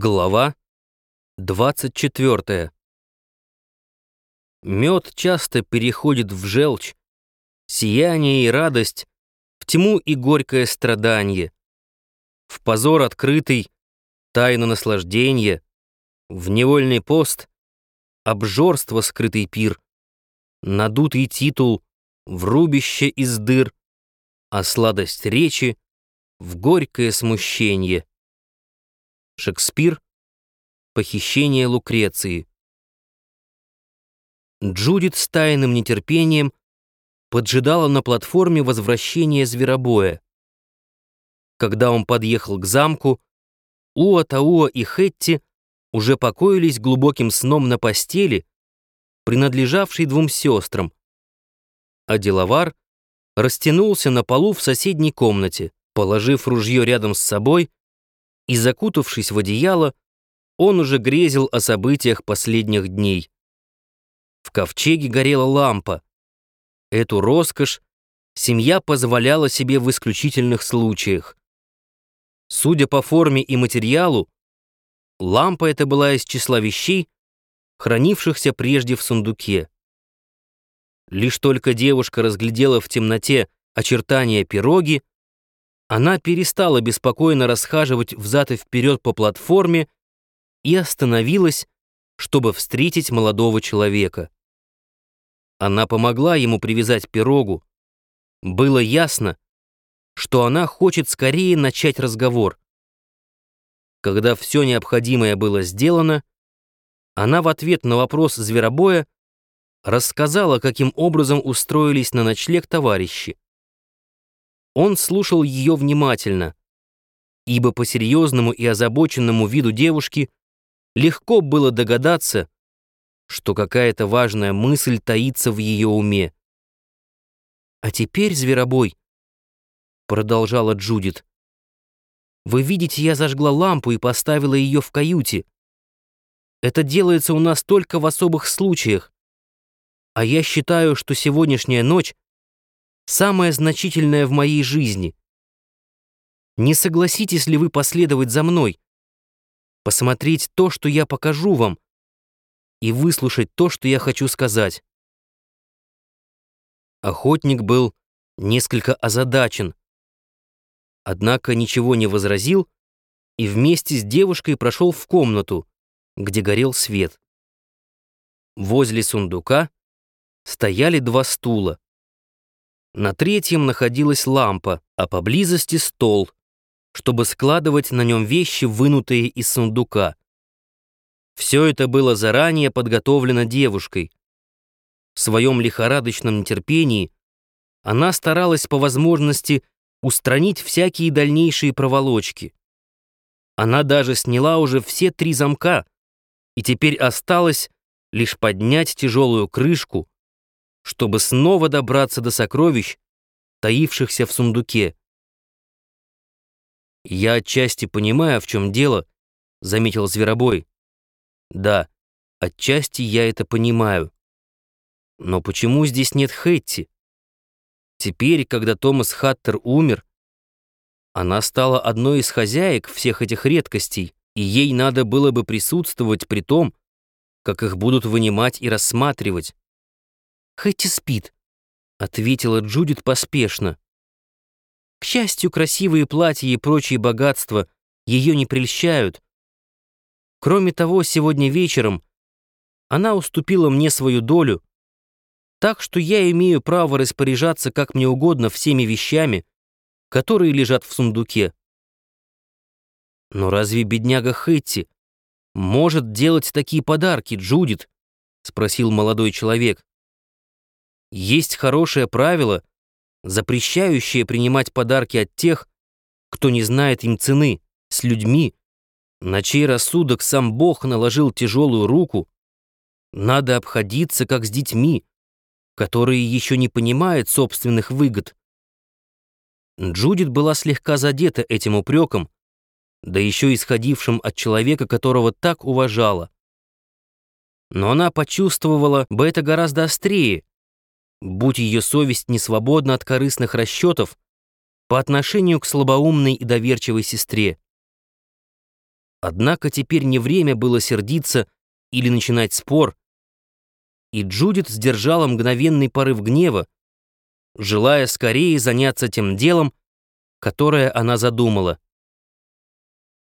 Глава 24. Мед часто переходит в желчь, сияние и радость, в тьму и горькое страдание, в позор открытый, тайна наслаждения, в невольный пост, обжорство скрытый пир, надутый титул, в рубище из дыр, а сладость речи в горькое смущение. Шекспир. Похищение Лукреции. Джудит с тайным нетерпением поджидала на платформе возвращения зверобоя. Когда он подъехал к замку, Уа Тауа и Хетти уже покоились глубоким сном на постели, принадлежавшей двум сестрам, а деловар растянулся на полу в соседней комнате, положив ружье рядом с собой и, закутавшись в одеяло, он уже грезил о событиях последних дней. В ковчеге горела лампа. Эту роскошь семья позволяла себе в исключительных случаях. Судя по форме и материалу, лампа эта была из числа вещей, хранившихся прежде в сундуке. Лишь только девушка разглядела в темноте очертания пироги, она перестала беспокойно расхаживать взад и вперед по платформе и остановилась, чтобы встретить молодого человека. Она помогла ему привязать пирогу. Было ясно, что она хочет скорее начать разговор. Когда все необходимое было сделано, она в ответ на вопрос зверобоя рассказала, каким образом устроились на ночлег товарищи. Он слушал ее внимательно, ибо по серьезному и озабоченному виду девушки легко было догадаться, что какая-то важная мысль таится в ее уме. «А теперь, зверобой», — продолжала Джудит, «вы видите, я зажгла лампу и поставила ее в каюте. Это делается у нас только в особых случаях, а я считаю, что сегодняшняя ночь — самое значительное в моей жизни. Не согласитесь ли вы последовать за мной, посмотреть то, что я покажу вам, и выслушать то, что я хочу сказать? Охотник был несколько озадачен, однако ничего не возразил и вместе с девушкой прошел в комнату, где горел свет. Возле сундука стояли два стула. На третьем находилась лампа, а поблизости стол, чтобы складывать на нем вещи, вынутые из сундука. Все это было заранее подготовлено девушкой. В своем лихорадочном нетерпении она старалась по возможности устранить всякие дальнейшие проволочки. Она даже сняла уже все три замка, и теперь осталось лишь поднять тяжелую крышку, чтобы снова добраться до сокровищ, таившихся в сундуке. «Я отчасти понимаю, в чем дело», — заметил Зверобой. «Да, отчасти я это понимаю. Но почему здесь нет Хэтти? Теперь, когда Томас Хаттер умер, она стала одной из хозяек всех этих редкостей, и ей надо было бы присутствовать при том, как их будут вынимать и рассматривать. Хэти спит», — ответила Джудит поспешно. К счастью, красивые платья и прочие богатства ее не прельщают. Кроме того, сегодня вечером она уступила мне свою долю, так что я имею право распоряжаться как мне угодно всеми вещами, которые лежат в сундуке. Но разве бедняга Хэтти может делать такие подарки, Джудит? спросил молодой человек. Есть хорошее правило, запрещающее принимать подарки от тех, кто не знает им цены, с людьми, на чей рассудок сам Бог наложил тяжелую руку. Надо обходиться, как с детьми, которые еще не понимают собственных выгод. Джудит была слегка задета этим упреком, да еще исходившим от человека, которого так уважала. Но она почувствовала бы это гораздо острее, будь ее совесть не свободна от корыстных расчетов по отношению к слабоумной и доверчивой сестре. Однако теперь не время было сердиться или начинать спор, и Джудит сдержала мгновенный порыв гнева, желая скорее заняться тем делом, которое она задумала.